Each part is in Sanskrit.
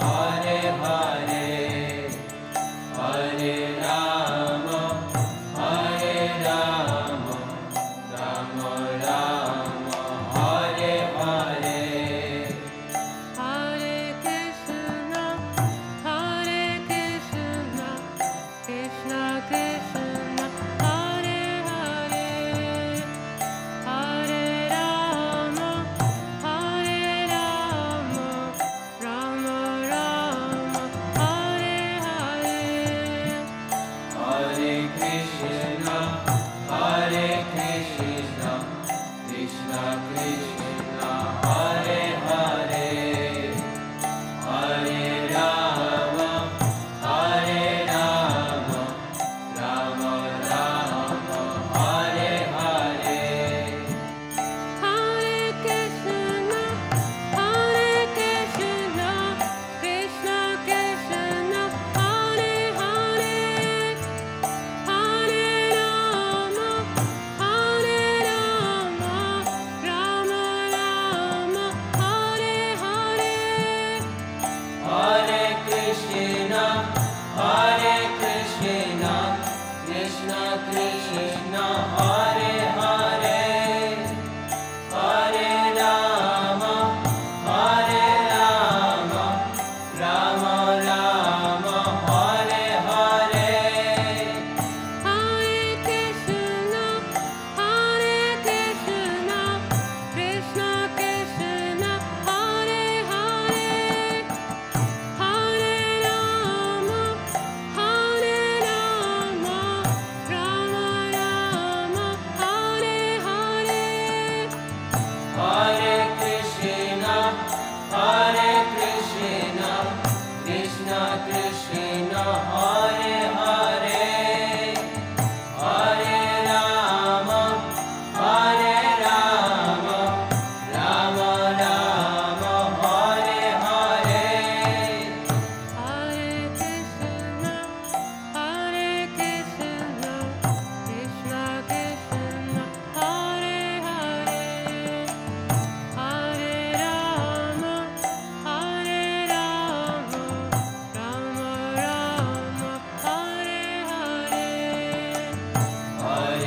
Hare Hare Hare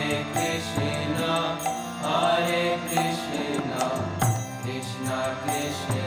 Krishna, Hare Krishna, Krishna Krishna.